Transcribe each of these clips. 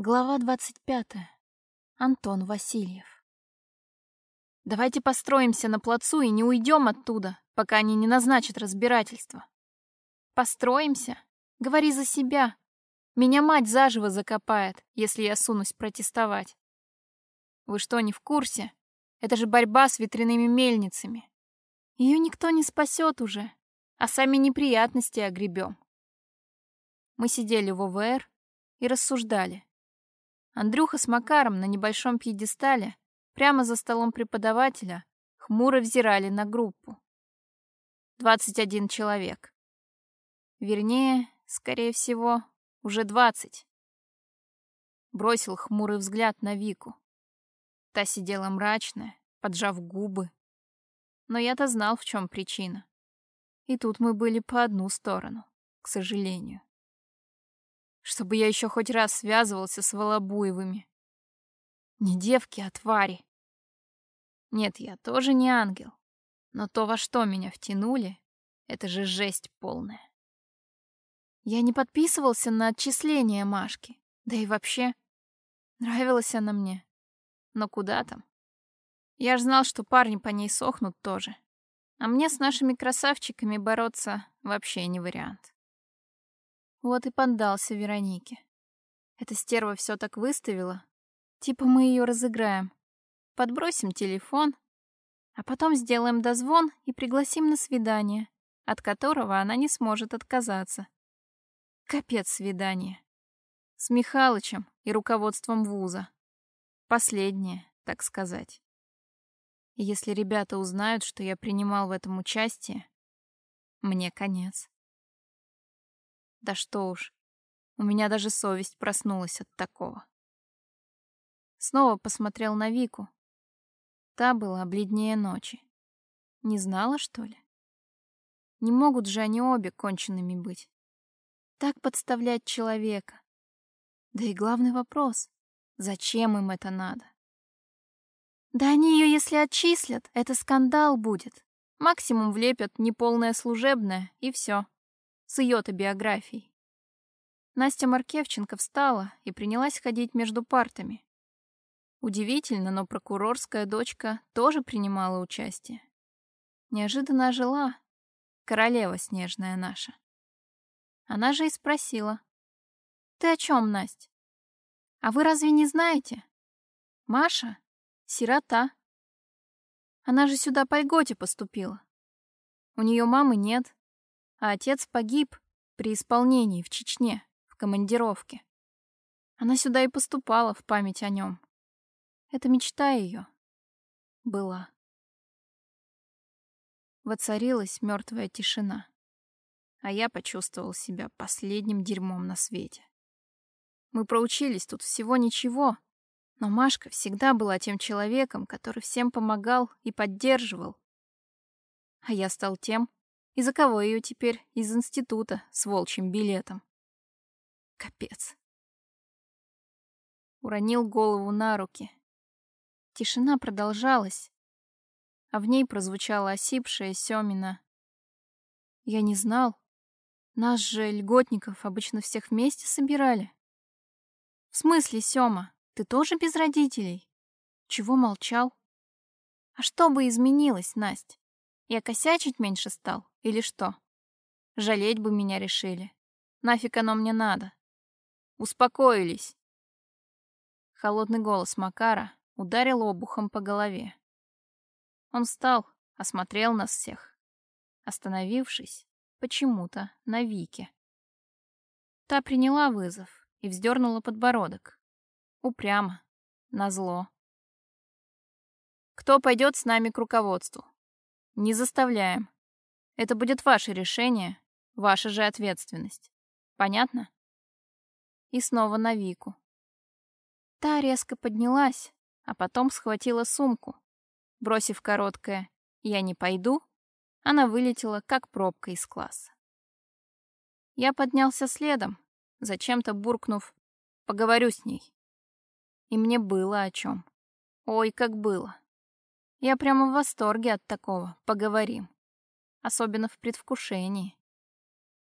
Глава 25. Антон Васильев. Давайте построимся на плацу и не уйдем оттуда, пока они не назначат разбирательство. Построимся? Говори за себя. Меня мать заживо закопает, если я сунусь протестовать. Вы что, не в курсе? Это же борьба с ветряными мельницами. Ее никто не спасет уже, а сами неприятности огребем. Мы сидели в ОВР и рассуждали. Андрюха с Макаром на небольшом пьедестале, прямо за столом преподавателя, хмуро взирали на группу. 21 человек. Вернее, скорее всего, уже 20. Бросил хмурый взгляд на Вику. Та сидела мрачная, поджав губы. Но я-то знал, в чем причина. И тут мы были по одну сторону, к сожалению чтобы я еще хоть раз связывался с Волобуевыми. Не девки, а твари. Нет, я тоже не ангел. Но то, во что меня втянули, это же жесть полная. Я не подписывался на отчисление Машки. Да и вообще, нравилась она мне. Но куда там? Я ж знал, что парни по ней сохнут тоже. А мне с нашими красавчиками бороться вообще не вариант. Вот и поддался Веронике. Эта стерва все так выставила. Типа мы ее разыграем. Подбросим телефон, а потом сделаем дозвон и пригласим на свидание, от которого она не сможет отказаться. Капец свидание. С Михалычем и руководством вуза. Последнее, так сказать. И если ребята узнают, что я принимал в этом участие, мне конец. Да что уж, у меня даже совесть проснулась от такого. Снова посмотрел на Вику. Та была бледнее ночи. Не знала, что ли? Не могут же они обе конченными быть. Так подставлять человека. Да и главный вопрос — зачем им это надо? Да они ее, если отчислят, это скандал будет. Максимум влепят неполное служебное, и все с ее-то биографией. Настя Маркевченко встала и принялась ходить между партами. Удивительно, но прокурорская дочка тоже принимала участие. Неожиданно ожила королева снежная наша. Она же и спросила. «Ты о чем, Настя? А вы разве не знаете? Маша — сирота. Она же сюда по льготе поступила. У нее мамы нет, а отец погиб при исполнении в Чечне, в командировке. Она сюда и поступала в память о нем. Это мечта ее была. Воцарилась мертвая тишина, а я почувствовал себя последним дерьмом на свете. Мы проучились тут всего ничего, но Машка всегда была тем человеком, который всем помогал и поддерживал. А я стал тем, и за кого ее теперь из института с волчьим билетом? Капец. Уронил голову на руки. Тишина продолжалась, а в ней прозвучала осипшая Семина. Я не знал. Нас же, льготников, обычно всех вместе собирали. В смысле, Сёма, ты тоже без родителей? Чего молчал? А что бы изменилось, Настя? Я косячить меньше стал? Или что? Жалеть бы меня решили. Нафиг оно мне надо? Успокоились. Холодный голос Макара ударил обухом по голове. Он встал, осмотрел нас всех, остановившись почему-то на Вике. Та приняла вызов и вздернула подбородок. Упрямо, назло. Кто пойдет с нами к руководству? Не заставляем. Это будет ваше решение, ваша же ответственность. Понятно? И снова на Вику. Та резко поднялась, а потом схватила сумку. Бросив короткое «я не пойду», она вылетела, как пробка из класса. Я поднялся следом, зачем-то буркнув «поговорю с ней». И мне было о чем. Ой, как было. Я прямо в восторге от такого. Поговорим. Особенно в предвкушении.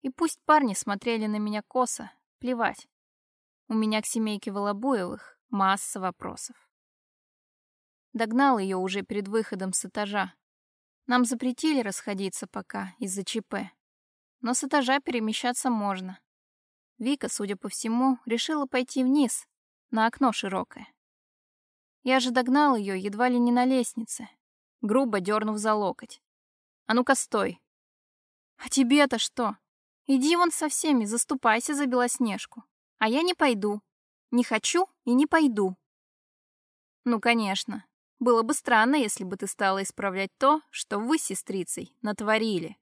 И пусть парни смотрели на меня косо, плевать. У меня к семейке Волобуевых масса вопросов. Догнал ее уже перед выходом с этажа. Нам запретили расходиться пока из-за ЧП. Но с этажа перемещаться можно. Вика, судя по всему, решила пойти вниз, на окно широкое. Я же догнал ее едва ли не на лестнице, грубо дернув за локоть. «А ну-ка, стой!» «А тебе-то что? Иди вон со всеми, заступайся за Белоснежку. А я не пойду. Не хочу и не пойду». «Ну, конечно. Было бы странно, если бы ты стала исправлять то, что вы с сестрицей натворили.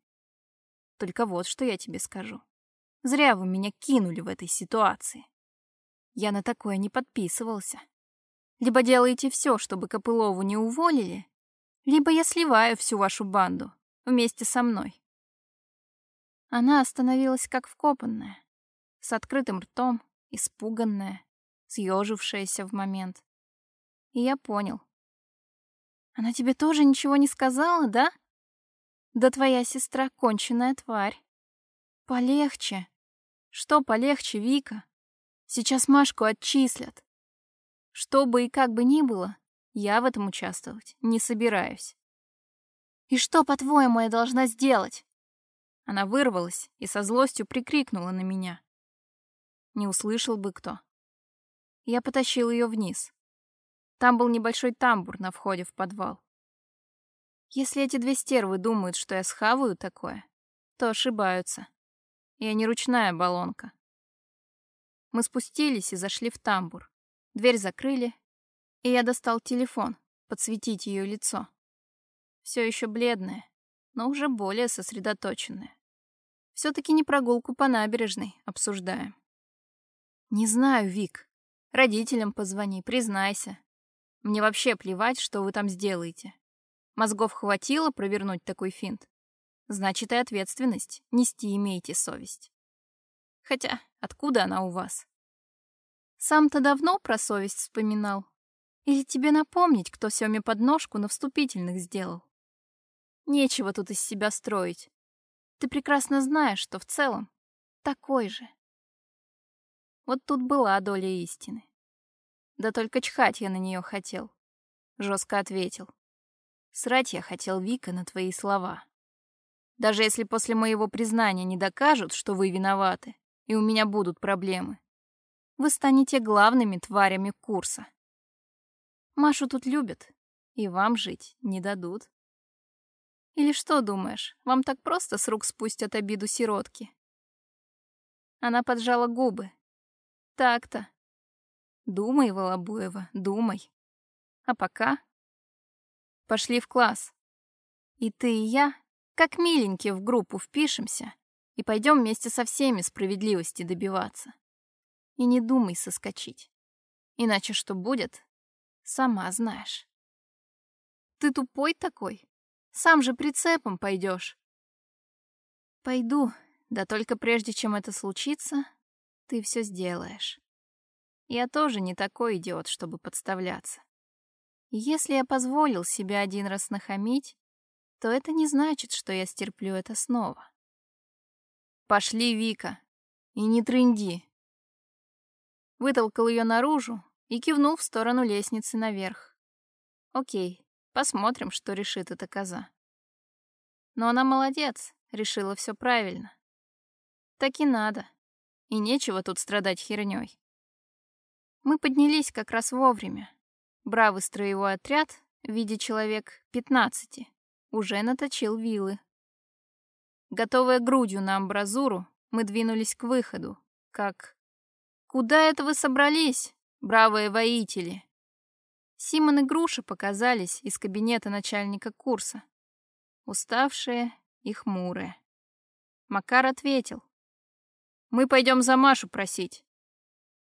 Только вот что я тебе скажу. Зря вы меня кинули в этой ситуации. Я на такое не подписывался. Либо делаете все, чтобы Копылову не уволили, либо я сливаю всю вашу банду вместе со мной. Она остановилась как вкопанная, с открытым ртом, испуганная, съежившаяся в момент. И я понял. Она тебе тоже ничего не сказала, да? Да твоя сестра конченая тварь. Полегче. Что полегче, Вика? Сейчас Машку отчислят. Что бы и как бы ни было, я в этом участвовать не собираюсь. И что, по-твоему, я должна сделать? Она вырвалась и со злостью прикрикнула на меня. Не услышал бы кто. Я потащил ее вниз. Там был небольшой тамбур на входе в подвал. Если эти две стервы думают, что я схаваю такое, то ошибаются. Я не ручная баллонка. Мы спустились и зашли в тамбур. Дверь закрыли, и я достал телефон, подсветить ее лицо. Все еще бледное, но уже более сосредоточенное. Все-таки не прогулку по набережной обсуждаем. Не знаю, Вик. Родителям позвони, признайся. Мне вообще плевать, что вы там сделаете. Мозгов хватило провернуть такой финт. Значит, и ответственность нести имеете совесть. Хотя, откуда она у вас? Сам-то давно про совесть вспоминал. Или тебе напомнить, кто Сёме подножку на вступительных сделал? Нечего тут из себя строить. Ты прекрасно знаешь, что в целом такой же. Вот тут была доля истины. Да только чхать я на нее хотел. Жестко ответил. Срать я хотел, Вика, на твои слова. Даже если после моего признания не докажут, что вы виноваты, и у меня будут проблемы, вы станете главными тварями курса. Машу тут любят, и вам жить не дадут. Или что думаешь, вам так просто с рук спустят обиду сиротки? Она поджала губы. Так-то. Думай, Волобуева, думай. А пока... Пошли в класс. И ты, и я, как миленькие, в группу впишемся и пойдем вместе со всеми справедливости добиваться. И не думай соскочить. Иначе что будет, сама знаешь. Ты тупой такой? Сам же прицепом пойдешь. Пойду, да только прежде чем это случится, ты все сделаешь. Я тоже не такой идиот, чтобы подставляться. если я позволил себе один раз нахамить, то это не значит, что я стерплю это снова. Пошли, Вика, и не трынди. Вытолкал ее наружу и кивнул в сторону лестницы наверх. Окей, Посмотрим, что решит эта коза. Но она молодец, решила все правильно. Так и надо. И нечего тут страдать херней. Мы поднялись как раз вовремя. Бравый строевой отряд в виде человек 15 уже наточил вилы. Готовая грудью на амбразуру, мы двинулись к выходу, как... «Куда это вы собрались, бравые воители?» Симон и Груша показались из кабинета начальника курса. Уставшие и хмурые. Макар ответил. «Мы пойдем за Машу просить.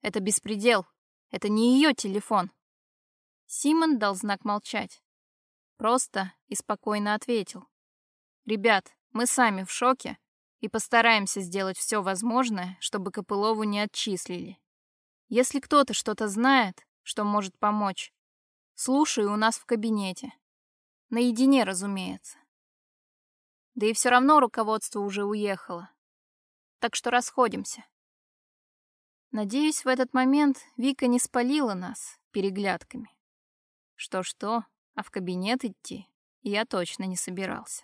Это беспредел. Это не ее телефон». Симон дал знак молчать. Просто и спокойно ответил. «Ребят, мы сами в шоке и постараемся сделать все возможное, чтобы Копылову не отчислили. Если кто-то что-то знает, что может помочь, Слушаю у нас в кабинете. Наедине, разумеется. Да и все равно руководство уже уехало. Так что расходимся. Надеюсь, в этот момент Вика не спалила нас переглядками. Что-что, а в кабинет идти я точно не собирался.